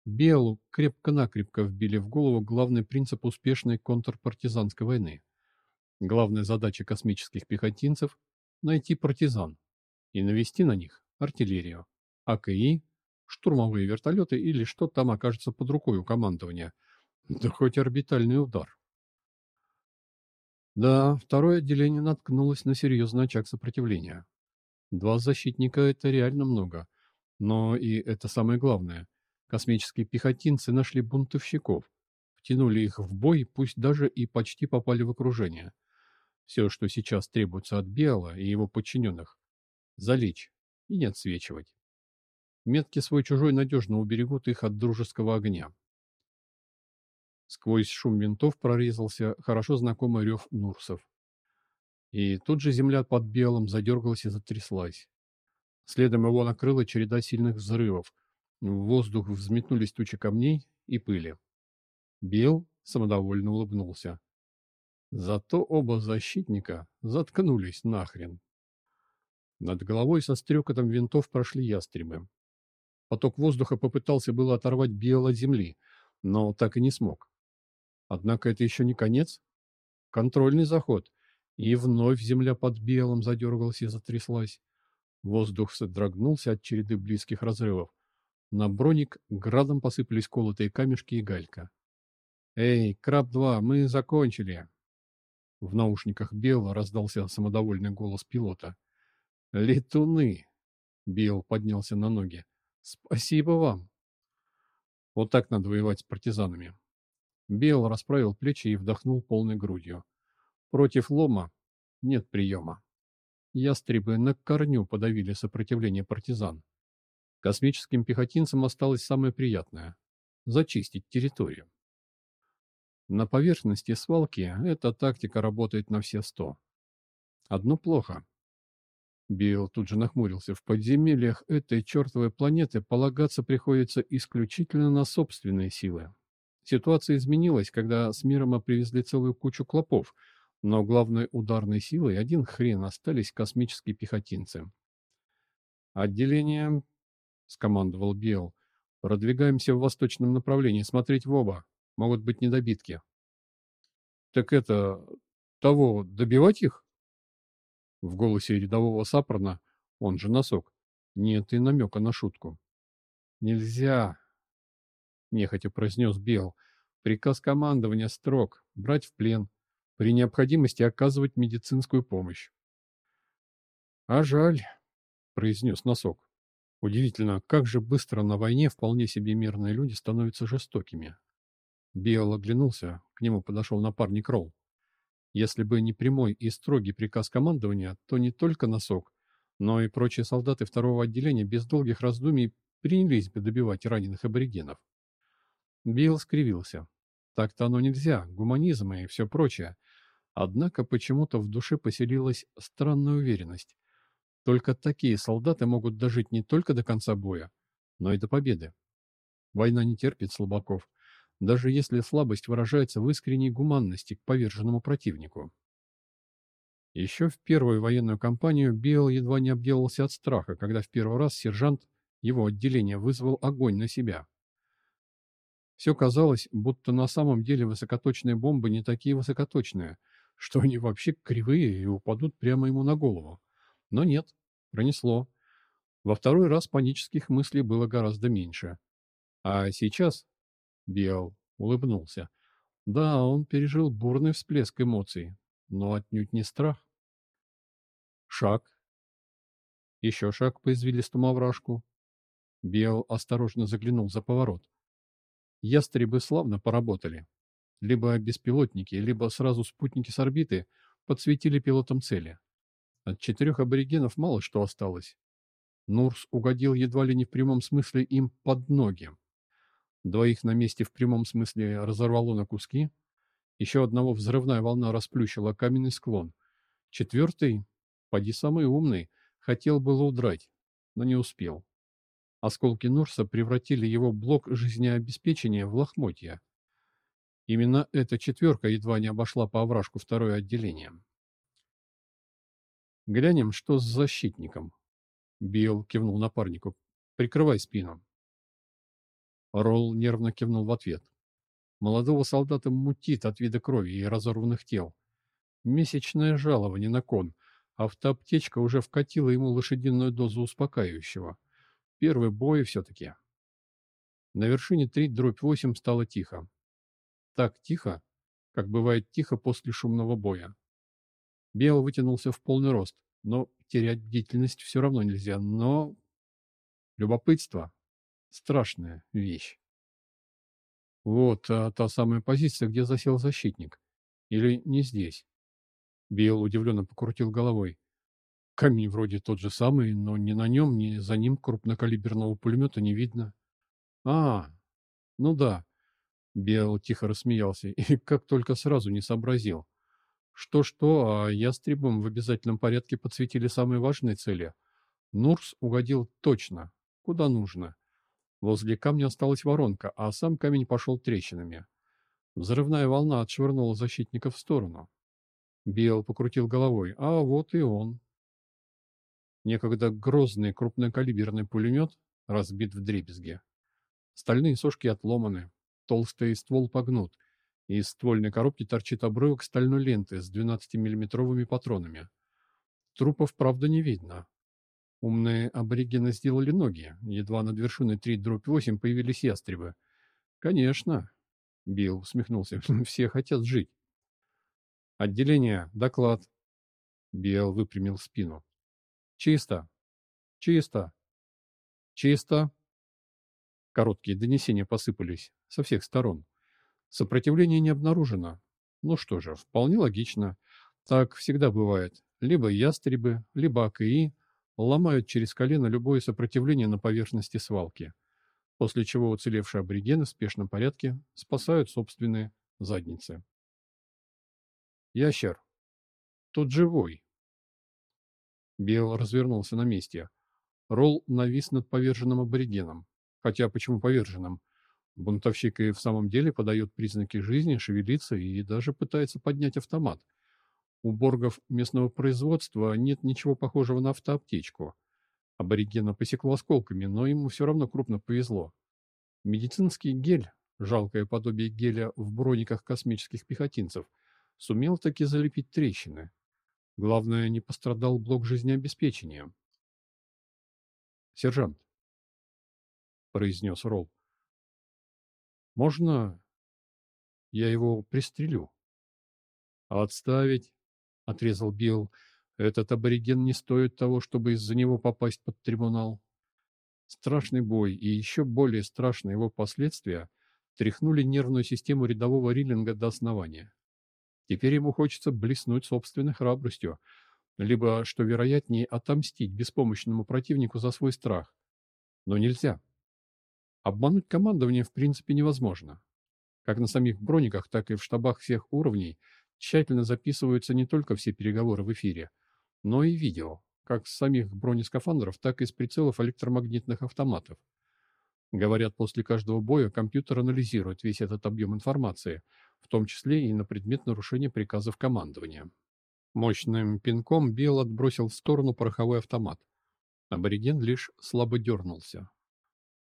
Белу крепко-накрепко вбили в голову главный принцип успешной контрпартизанской войны. Главная задача космических пехотинцев – найти партизан и навести на них артиллерию, АКИ штурмовые вертолеты или что там окажется под рукой у командования. Да хоть орбитальный удар. Да, второе отделение наткнулось на серьезный очаг сопротивления. Два защитника — это реально много. Но и это самое главное. Космические пехотинцы нашли бунтовщиков, втянули их в бой, пусть даже и почти попали в окружение. Все, что сейчас требуется от Биала и его подчиненных — залечь и не отсвечивать. Метки свой-чужой надежно уберегут их от дружеского огня. Сквозь шум винтов прорезался хорошо знакомый рев Нурсов. И тут же земля под белым задергалась и затряслась. Следом его накрыла череда сильных взрывов. В воздух взметнулись тучи камней и пыли. Бел самодовольно улыбнулся. Зато оба защитника заткнулись нахрен. Над головой со стрекотом винтов прошли ястребы. Поток воздуха попытался было оторвать Биэл от земли, но так и не смог. Однако это еще не конец. Контрольный заход. И вновь земля под Биэлом задергалась и затряслась. Воздух содрогнулся от череды близких разрывов. На броник градом посыпались колотые камешки и галька. «Эй, Краб-2, мы закончили!» В наушниках Белла раздался самодовольный голос пилота. Летуны! Билл поднялся на ноги. Спасибо вам. Вот так надо воевать с партизанами. Билл расправил плечи и вдохнул полной грудью. Против лома нет приема. Ястребы на корню подавили сопротивление партизан. Космическим пехотинцам осталось самое приятное – зачистить территорию. На поверхности свалки эта тактика работает на все сто. Одно плохо. Билл тут же нахмурился. В подземельях этой чертовой планеты полагаться приходится исключительно на собственные силы. Ситуация изменилась, когда с миром привезли целую кучу клопов, но главной ударной силой один хрен остались космические пехотинцы. «Отделение», — скомандовал Билл, — «продвигаемся в восточном направлении, смотреть в оба. Могут быть недобитки». «Так это... того, добивать их?» В голосе рядового Сапрана, он же носок, нет и намека на шутку. «Нельзя!» — нехотя произнес Бел. «Приказ командования строг — брать в плен, при необходимости оказывать медицинскую помощь». «А жаль», — произнес носок. Удивительно, как же быстро на войне вполне себе мирные люди становятся жестокими. Биол оглянулся, к нему подошел напарник Ролл. Если бы не прямой и строгий приказ командования, то не только носок, но и прочие солдаты второго отделения без долгих раздумий принялись бы добивать раненых аборигенов. Билл скривился. Так-то оно нельзя, гуманизм и все прочее. Однако почему-то в душе поселилась странная уверенность. Только такие солдаты могут дожить не только до конца боя, но и до победы. Война не терпит слабаков даже если слабость выражается в искренней гуманности к поверженному противнику. Еще в первую военную кампанию Билл едва не обделался от страха, когда в первый раз сержант его отделения вызвал огонь на себя. Все казалось, будто на самом деле высокоточные бомбы не такие высокоточные, что они вообще кривые и упадут прямо ему на голову. Но нет, пронесло. Во второй раз панических мыслей было гораздо меньше. А сейчас Биал улыбнулся. Да, он пережил бурный всплеск эмоций, но отнюдь не страх. Шаг. Еще шаг по извилистому овражку. Биал осторожно заглянул за поворот. Ястребы славно поработали. Либо беспилотники, либо сразу спутники с орбиты подсветили пилотам цели. От четырех аборигенов мало что осталось. Нурс угодил едва ли не в прямом смысле им под ноги. Двоих на месте в прямом смысле разорвало на куски. Еще одного взрывная волна расплющила каменный склон. Четвертый, поди самый умный, хотел было удрать, но не успел. Осколки Нурса превратили его блок жизнеобеспечения в лохмотья. Именно эта четверка едва не обошла по овражку второе отделение. «Глянем, что с защитником», — Билл кивнул напарнику. «Прикрывай спину». Ролл нервно кивнул в ответ. Молодого солдата мутит от вида крови и разорванных тел. Месячное жалование на кон. Автоаптечка уже вкатила ему лошадиную дозу успокаивающего. Первый бой все-таки. На вершине 3 дробь 8 стало тихо. Так тихо, как бывает тихо после шумного боя. Бел вытянулся в полный рост, но терять бдительность все равно нельзя. Но любопытство Страшная вещь. Вот а, та самая позиция, где засел защитник. Или не здесь? Билл удивленно покрутил головой. Камень вроде тот же самый, но ни на нем, ни за ним крупнокалиберного пулемета не видно. А, ну да. Билл тихо рассмеялся и как только сразу не сообразил. Что-что, а ястребам в обязательном порядке подсветили самые важные цели. Нурс угодил точно, куда нужно. Возле камня осталась воронка, а сам камень пошел трещинами. Взрывная волна отшвырнула защитника в сторону. Билл покрутил головой. А вот и он. Некогда грозный крупнокалиберный пулемет разбит в дребезге. Стальные сошки отломаны, толстый ствол погнут. Из ствольной коробки торчит обрывок стальной ленты с 12-миллиметровыми патронами. Трупов, правда, не видно. Умные аборигены сделали ноги. Едва над вершиной 3 дробь 8 появились ястребы. Конечно, Билл усмехнулся, все хотят жить. Отделение, доклад. Билл выпрямил спину. Чисто. Чисто. Чисто. Короткие донесения посыпались со всех сторон. Сопротивления не обнаружено. Ну что же, вполне логично. Так всегда бывает. Либо ястребы, либо АКИ ломают через колено любое сопротивление на поверхности свалки, после чего уцелевшие аборигены в спешном порядке спасают собственные задницы. Ящер. Тут живой. Бел развернулся на месте. Ролл навис над поверженным аборигеном. Хотя почему поверженным? Бунтовщик и в самом деле подает признаки жизни, шевелится и даже пытается поднять автомат. У боргов местного производства нет ничего похожего на автоаптечку. Аборигена посекло осколками, но ему все равно крупно повезло. Медицинский гель, жалкое подобие геля в брониках космических пехотинцев, сумел таки залепить трещины. Главное, не пострадал блок жизнеобеспечения. «Сержант», — произнес Ролл, — «можно я его пристрелю?» «Отставить», — отрезал Билл. «Этот абориген не стоит того, чтобы из-за него попасть под трибунал». Страшный бой и еще более страшные его последствия тряхнули нервную систему рядового Риллинга до основания. Теперь ему хочется блеснуть собственной храбростью, либо, что вероятнее, отомстить беспомощному противнику за свой страх. Но нельзя. Обмануть командование в принципе невозможно. Как на самих брониках, так и в штабах всех уровней тщательно записываются не только все переговоры в эфире, но и видео, как с самих бронескафандров, так и с прицелов электромагнитных автоматов. Говорят, после каждого боя компьютер анализирует весь этот объем информации, в том числе и на предмет нарушения приказов командования. Мощным пинком Билл отбросил в сторону пороховой автомат. Абориген лишь слабо дернулся.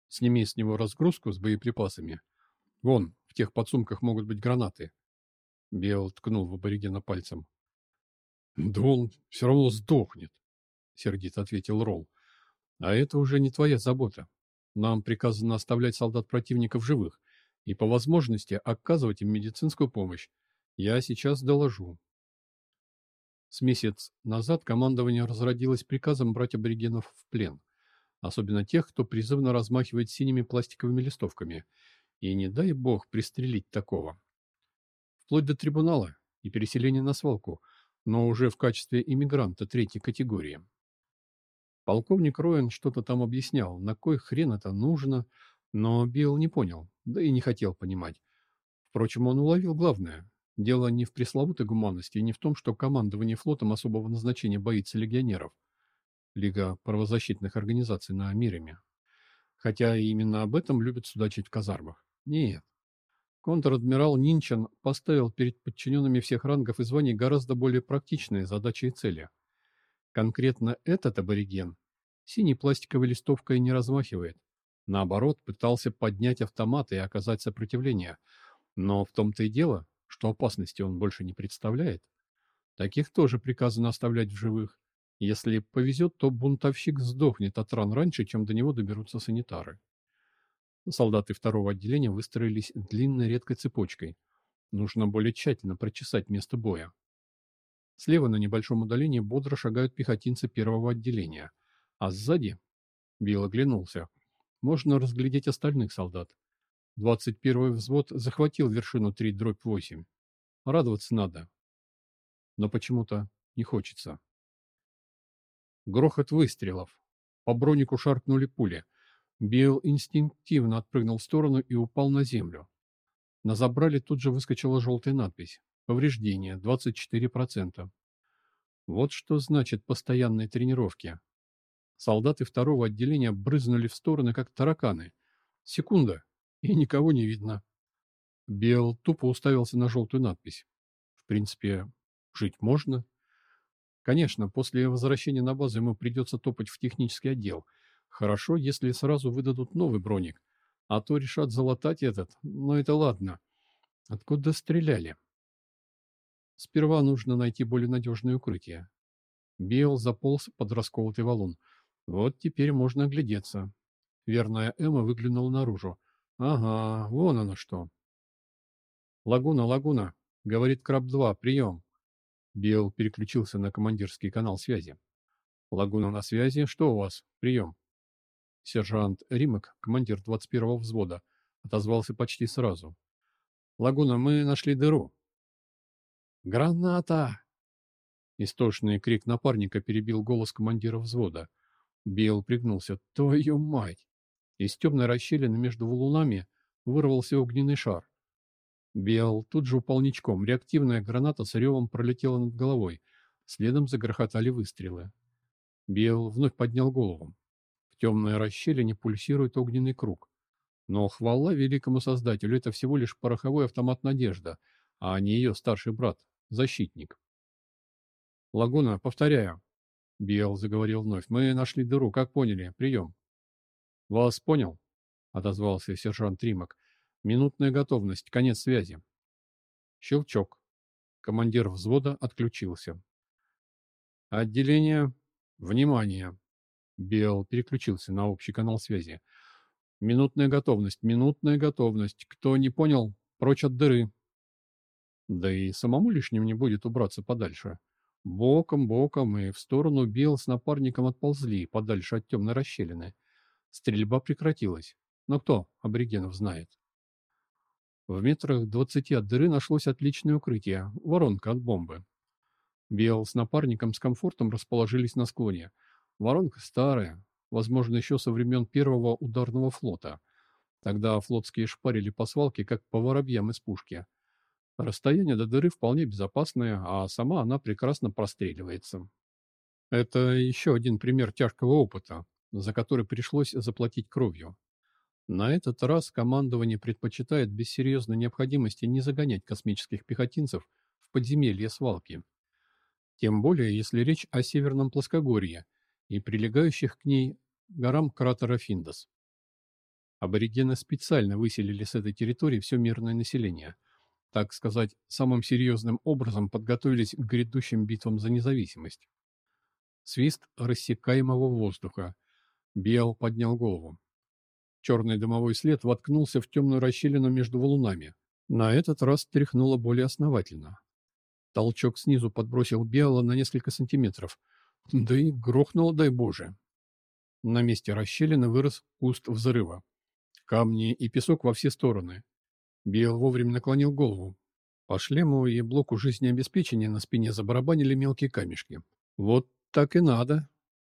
«Сними с него разгрузку с боеприпасами. Вон, в тех подсумках могут быть гранаты. Бел ткнул в аборигена пальцем. «Да он все равно сдохнет», — сердито ответил Ролл. «А это уже не твоя забота. Нам приказано оставлять солдат противника в живых и по возможности оказывать им медицинскую помощь. Я сейчас доложу». С месяц назад командование разродилось приказом брать аборигенов в плен, особенно тех, кто призывно размахивает синими пластиковыми листовками, и не дай бог пристрелить такого вплоть до трибунала и переселения на свалку, но уже в качестве иммигранта третьей категории. Полковник Роэн что-то там объяснял, на кой хрен это нужно, но Билл не понял, да и не хотел понимать. Впрочем, он уловил главное. Дело не в пресловутой гуманности и не в том, что командование флотом особого назначения боится легионеров. Лига правозащитных организаций на Миреме. Хотя именно об этом любят судачить в казармах. Нет. Контр-адмирал Нинчан поставил перед подчиненными всех рангов и званий гораздо более практичные задачи и цели. Конкретно этот абориген синей пластиковой листовкой не размахивает. Наоборот, пытался поднять автомат и оказать сопротивление. Но в том-то и дело, что опасности он больше не представляет. Таких тоже приказано оставлять в живых. Если повезет, то бунтовщик сдохнет от ран раньше, чем до него доберутся санитары. Солдаты второго отделения выстроились длинной редкой цепочкой. Нужно более тщательно прочесать место боя. Слева на небольшом удалении бодро шагают пехотинцы первого отделения, а сзади, Билл оглянулся, можно разглядеть остальных солдат. 21-й взвод захватил вершину 3 дробь 8. Радоваться надо. Но почему-то не хочется. Грохот выстрелов. По бронику шаркнули пули – Билл инстинктивно отпрыгнул в сторону и упал на землю. На забрале тут же выскочила желтая надпись. Повреждение 24%. Вот что значит постоянные тренировки. Солдаты второго отделения брызнули в стороны, как тараканы. Секунда, и никого не видно. Билл тупо уставился на желтую надпись. В принципе, жить можно. Конечно, после возвращения на базу ему придется топать в технический отдел – Хорошо, если сразу выдадут новый броник, а то решат залатать этот, но это ладно. Откуда стреляли? Сперва нужно найти более надежное укрытие. Билл заполз под расколотый валун. Вот теперь можно оглядеться. Верная Эмма выглянула наружу. Ага, вон оно что. «Лагуна, лагуна!» — говорит Краб-2, прием. Билл переключился на командирский канал связи. Лагуна на связи. Что у вас? Прием. Сержант Римок, командир 21-го взвода, отозвался почти сразу. Лагуна, мы нашли дыру. Граната! Истошный крик напарника перебил голос командира взвода. Бел пригнулся. Твою мать! Из темной расщелины между валунами вырвался огненный шар. Бел тут же упал ничком. Реактивная граната с ревом пролетела над головой. Следом загрохотали выстрелы. Бел вновь поднял голову. В темной расщелине пульсирует огненный круг. Но хвала великому создателю, это всего лишь пороховой автомат «Надежда», а не ее старший брат, защитник. «Лагуна, повторяю». Бел заговорил вновь. «Мы нашли дыру, как поняли? Прием». «Вас понял?» — отозвался сержант Тримак. «Минутная готовность, конец связи». Щелчок. Командир взвода отключился. «Отделение. Внимание!» Бел переключился на общий канал связи. «Минутная готовность, минутная готовность. Кто не понял, прочь от дыры». Да и самому лишним не будет убраться подальше. Боком, боком и в сторону Бел с напарником отползли, подальше от темной расщелины. Стрельба прекратилась. Но кто аборигенов знает? В метрах двадцати от дыры нашлось отличное укрытие, воронка от бомбы. Бел с напарником с комфортом расположились на склоне. Воронка старая, возможно, еще со времен первого ударного флота. Тогда флотские шпарили по свалке, как по воробьям из пушки. Расстояние до дыры вполне безопасное, а сама она прекрасно простреливается. Это еще один пример тяжкого опыта, за который пришлось заплатить кровью. На этот раз командование предпочитает без серьезной необходимости не загонять космических пехотинцев в подземелье свалки. Тем более, если речь о Северном плоскогорье и прилегающих к ней горам кратера Финдос. Аборигены специально выселили с этой территории все мирное население. Так сказать, самым серьезным образом подготовились к грядущим битвам за независимость. Свист рассекаемого воздуха – Биал поднял голову. Черный дымовой след воткнулся в темную расщелину между валунами. На этот раз тряхнуло более основательно. Толчок снизу подбросил Биала на несколько сантиметров. Да и грохнуло, дай Боже. На месте расщелины вырос куст взрыва. Камни и песок во все стороны. Биал вовремя наклонил голову. По шлему и блоку жизнеобеспечения на спине забарабанили мелкие камешки. «Вот так и надо!»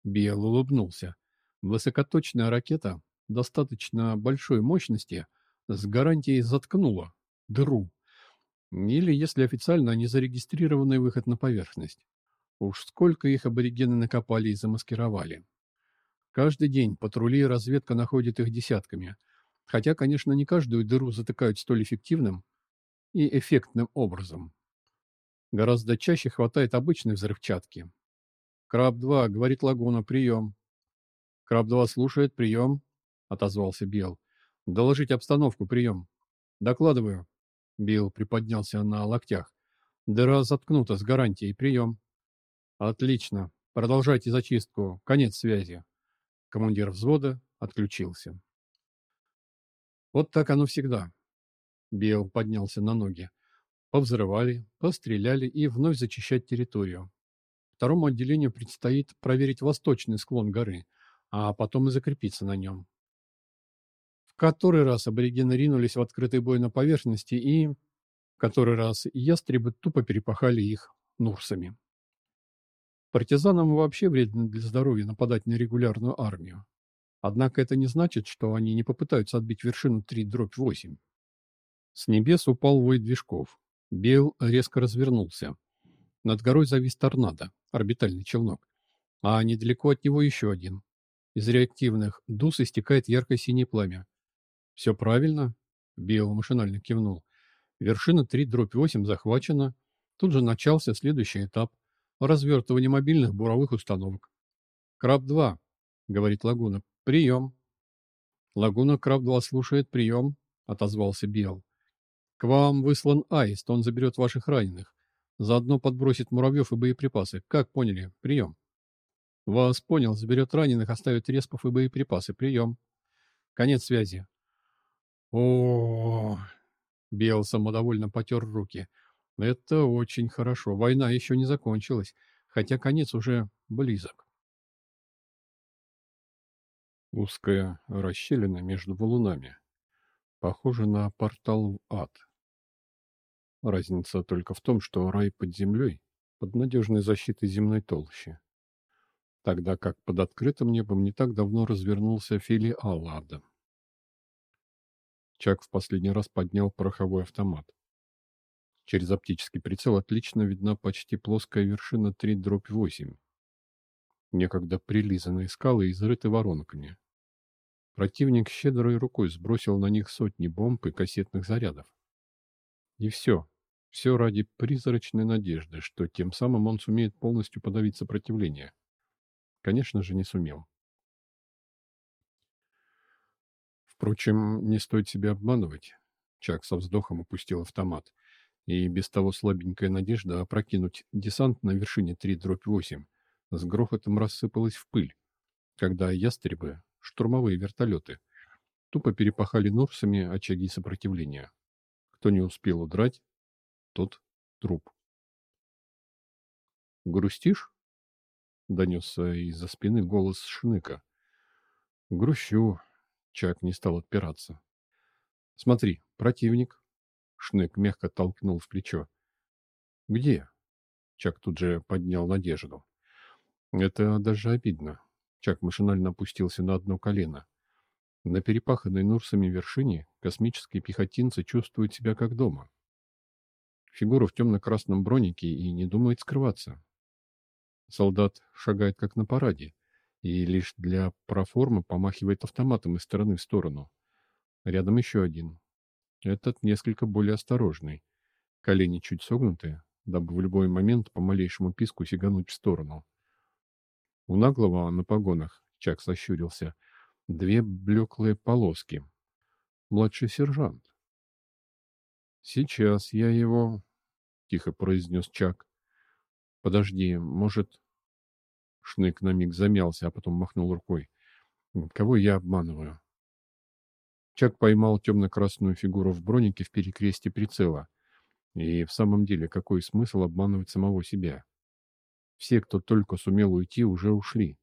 Биал улыбнулся. Высокоточная ракета достаточно большой мощности с гарантией заткнула дыру. Или, если официально, незарегистрированный выход на поверхность. Уж сколько их аборигены накопали и замаскировали. Каждый день патрули и разведка находят их десятками. Хотя, конечно, не каждую дыру затыкают столь эффективным и эффектным образом. Гораздо чаще хватает обычной взрывчатки. «Краб-2», — говорит Лагуна, — «прием». «Краб-2 слушает. Прием», — отозвался Билл. «Доложить обстановку. Прием». «Докладываю». Билл приподнялся на локтях. «Дыра заткнута с гарантией. Прием». «Отлично. Продолжайте зачистку. Конец связи». Командир взвода отключился. Вот так оно всегда. Билл поднялся на ноги. Повзрывали, постреляли и вновь зачищать территорию. Второму отделению предстоит проверить восточный склон горы – а потом и закрепиться на нем. В который раз аборигены ринулись в открытый бой на поверхности и... В который раз ястребы тупо перепахали их нурсами. Партизанам вообще вредно для здоровья нападать на регулярную армию. Однако это не значит, что они не попытаются отбить вершину 3 дробь 8. С небес упал вой движков. Бел резко развернулся. Над горой завис торнадо, орбитальный челнок, а недалеко от него еще один. Из реактивных дус истекает ярко-синее пламя. «Все правильно?» — Био машинально кивнул. «Вершина 3 дробь 8 захвачена. Тут же начался следующий этап — развертывание мобильных буровых установок. «Краб-2», — говорит Лагуна. «Прием». «Лагуна Краб-2 слушает. Прием», — отозвался Биэл. «К вам выслан Аист. Он заберет ваших раненых. Заодно подбросит муравьев и боеприпасы. Как поняли? Прием». Вас понял, заберет раненых, оставит респов и боеприпасы. Прием. Конец связи. О, Бел самодовольно потер руки. Это очень хорошо. Война еще не закончилась, хотя конец уже близок. Узкая расщелина между валунами. Похоже на портал в ад. Разница только в том, что рай под землей под надежной защитой земной толщи. Тогда как под открытым небом не так давно развернулся филиал ада. Чак в последний раз поднял пороховой автомат. Через оптический прицел отлично видна почти плоская вершина 3-8. Некогда прилизанные скалы изрыты воронками. Противник щедрой рукой сбросил на них сотни бомб и кассетных зарядов. И все. Все ради призрачной надежды, что тем самым он сумеет полностью подавить сопротивление. Конечно же, не сумел. Впрочем, не стоит себя обманывать. Чак со вздохом опустил автомат. И без того слабенькая надежда опрокинуть десант на вершине 3-8 с грохотом рассыпалась в пыль, когда ястребы, штурмовые вертолеты, тупо перепахали нурсами очаги сопротивления. Кто не успел удрать, тот труп. «Грустишь?» — донесся из-за спины голос Шныка. «Грущу», — Чак не стал отпираться. «Смотри, противник». Шнык мягко толкнул в плечо. «Где?» Чак тут же поднял надежду. «Это даже обидно». Чак машинально опустился на одно колено. На перепаханной Нурсами вершине космические пехотинцы чувствуют себя как дома. Фигура в темно-красном бронике и не думает скрываться. Солдат шагает как на параде и лишь для проформы помахивает автоматом из стороны в сторону. Рядом еще один. Этот несколько более осторожный. Колени чуть согнутые, дабы в любой момент по малейшему писку сигануть в сторону. У наглого на погонах, Чак сощурился, две блеклые полоски. Младший сержант. «Сейчас я его...» — тихо произнес Чак. «Подожди, может...» Шнык на миг замялся, а потом махнул рукой. «Кого я обманываю?» Чак поймал темно-красную фигуру в бронике в перекресте прицела. И в самом деле, какой смысл обманывать самого себя? Все, кто только сумел уйти, уже ушли.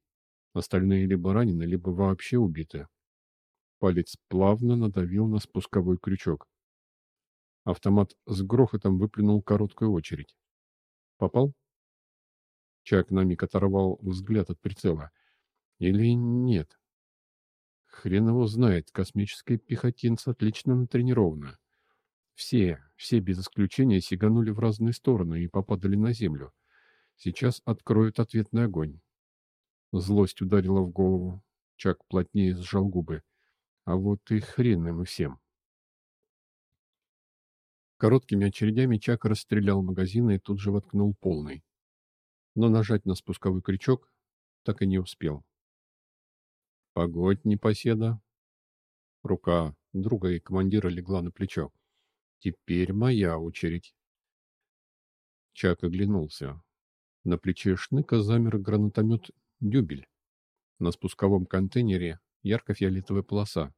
Остальные либо ранены, либо вообще убиты. Палец плавно надавил на спусковой крючок. Автомат с грохотом выплюнул короткую очередь. Попал? Чак на миг оторвал взгляд от прицела. Или нет? Хрен его знает, космическая пехотинца отлично натренирована. Все, все без исключения сиганули в разные стороны и попадали на землю. Сейчас откроют ответный огонь. Злость ударила в голову. Чак плотнее сжал губы. А вот и хрен им всем. Короткими очередями Чак расстрелял магазин и тут же воткнул полный. Но нажать на спусковой крючок так и не успел. «Погодь, непоседа!» Рука друга и командира легла на плечо. «Теперь моя очередь!» Чак оглянулся. На плече Шныка замер гранатомет «Дюбель». На спусковом контейнере ярко-фиолетовая полоса.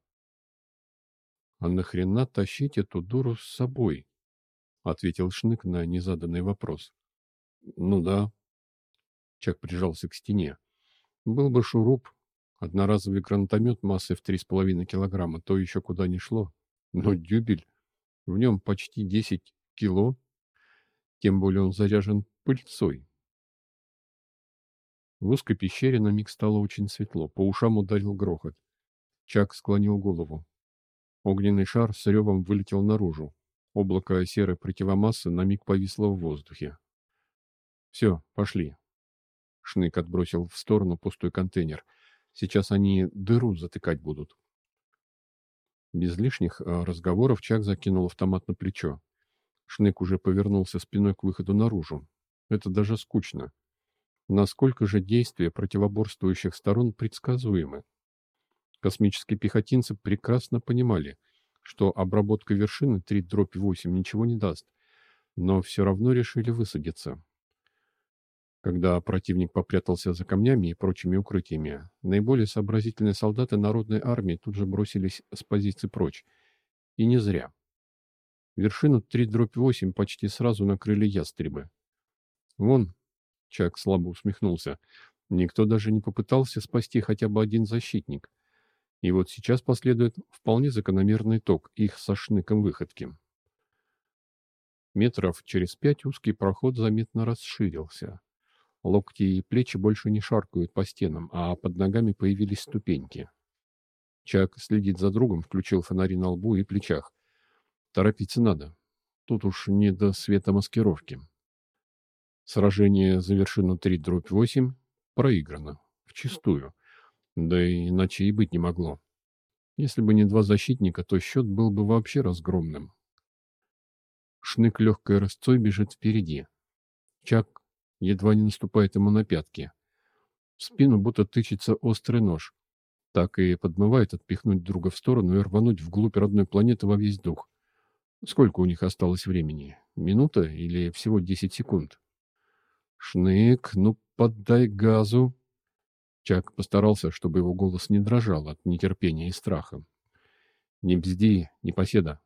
«А нахрена тащить эту дуру с собой?» — ответил Шнык на незаданный вопрос. «Ну да». Чак прижался к стене. «Был бы шуруп, одноразовый гранатомет массой в три с половиной килограмма, то еще куда ни шло. Но дюбель, в нем почти десять кило, тем более он заряжен пыльцой». В узкой пещере на миг стало очень светло, по ушам ударил грохот. Чак склонил голову. Огненный шар с ревом вылетел наружу. Облако серой противомассы на миг повисло в воздухе. «Все, пошли». Шнык отбросил в сторону пустой контейнер. «Сейчас они дыру затыкать будут». Без лишних э, разговоров Чак закинул автомат на плечо. Шнык уже повернулся спиной к выходу наружу. Это даже скучно. Насколько же действия противоборствующих сторон предсказуемы? Космические пехотинцы прекрасно понимали — что обработка вершины 3 дробь 8 ничего не даст, но все равно решили высадиться. Когда противник попрятался за камнями и прочими укрытиями, наиболее сообразительные солдаты народной армии тут же бросились с позиций прочь. И не зря. Вершину 3 дробь 8 почти сразу накрыли ястребы. Вон, Чак слабо усмехнулся, никто даже не попытался спасти хотя бы один защитник. И вот сейчас последует вполне закономерный итог их со шныком выходки. Метров через пять узкий проход заметно расширился. Локти и плечи больше не шаркают по стенам, а под ногами появились ступеньки. Чак следит за другом, включил фонари на лбу и плечах. Торопиться надо. Тут уж не до света маскировки. Сражение завершено 3 дробь 8, проиграно. Вчистую. Да и иначе и быть не могло. Если бы не два защитника, то счет был бы вообще разгромным. Шнык легкой рысцой бежит впереди. Чак едва не наступает ему на пятки. В спину будто тычется острый нож. Так и подмывает отпихнуть друга в сторону и рвануть вглубь родной планеты во весь дух. Сколько у них осталось времени? Минута или всего 10 секунд? Шнык, ну поддай газу. Чак постарался, чтобы его голос не дрожал от нетерпения и страха. «Не бзди, не поседа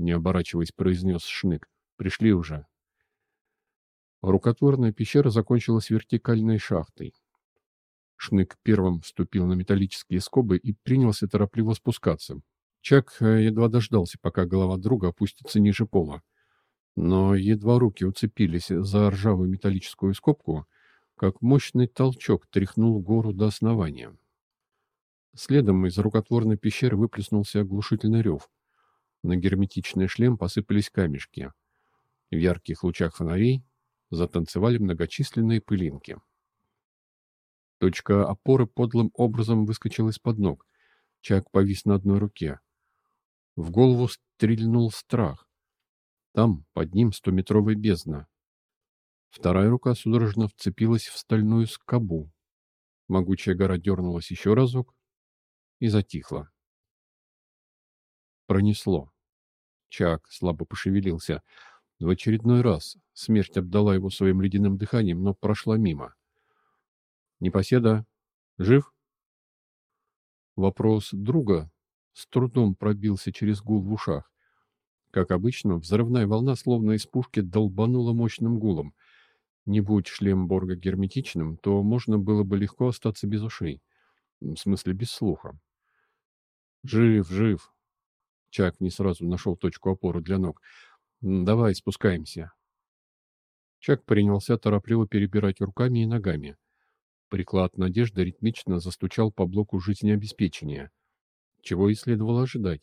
не оборачиваясь, произнес Шнык. «Пришли уже». Рукотворная пещера закончилась вертикальной шахтой. Шнык первым вступил на металлические скобы и принялся торопливо спускаться. Чак э, едва дождался, пока голова друга опустится ниже пола. Но едва руки уцепились за ржавую металлическую скобку, как мощный толчок тряхнул гору до основания. Следом из рукотворной пещеры выплеснулся оглушительный рев. На герметичный шлем посыпались камешки. В ярких лучах фонарей затанцевали многочисленные пылинки. Точка опоры подлым образом выскочила из-под ног. Чак повис на одной руке. В голову стрельнул страх. Там, под ним, стометровая бездна. Вторая рука судорожно вцепилась в стальную скобу. Могучая гора дернулась еще разок и затихла. Пронесло. Чак слабо пошевелился. В очередной раз смерть обдала его своим ледяным дыханием, но прошла мимо. «Непоседа, жив?» Вопрос друга с трудом пробился через гул в ушах. Как обычно, взрывная волна словно из пушки долбанула мощным гулом. Не будь шлем Борга герметичным, то можно было бы легко остаться без ушей. В смысле, без слуха. «Жив, жив!» Чак не сразу нашел точку опоры для ног. «Давай, спускаемся». Чак принялся торопливо перебирать руками и ногами. Приклад надежды ритмично застучал по блоку жизнеобеспечения. Чего и следовало ожидать.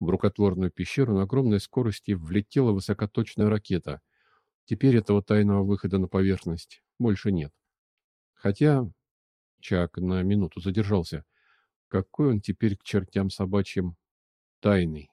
В рукотворную пещеру на огромной скорости влетела высокоточная ракета. Теперь этого тайного выхода на поверхность больше нет. Хотя... Чак на минуту задержался. Какой он теперь к чертям собачьим тайный.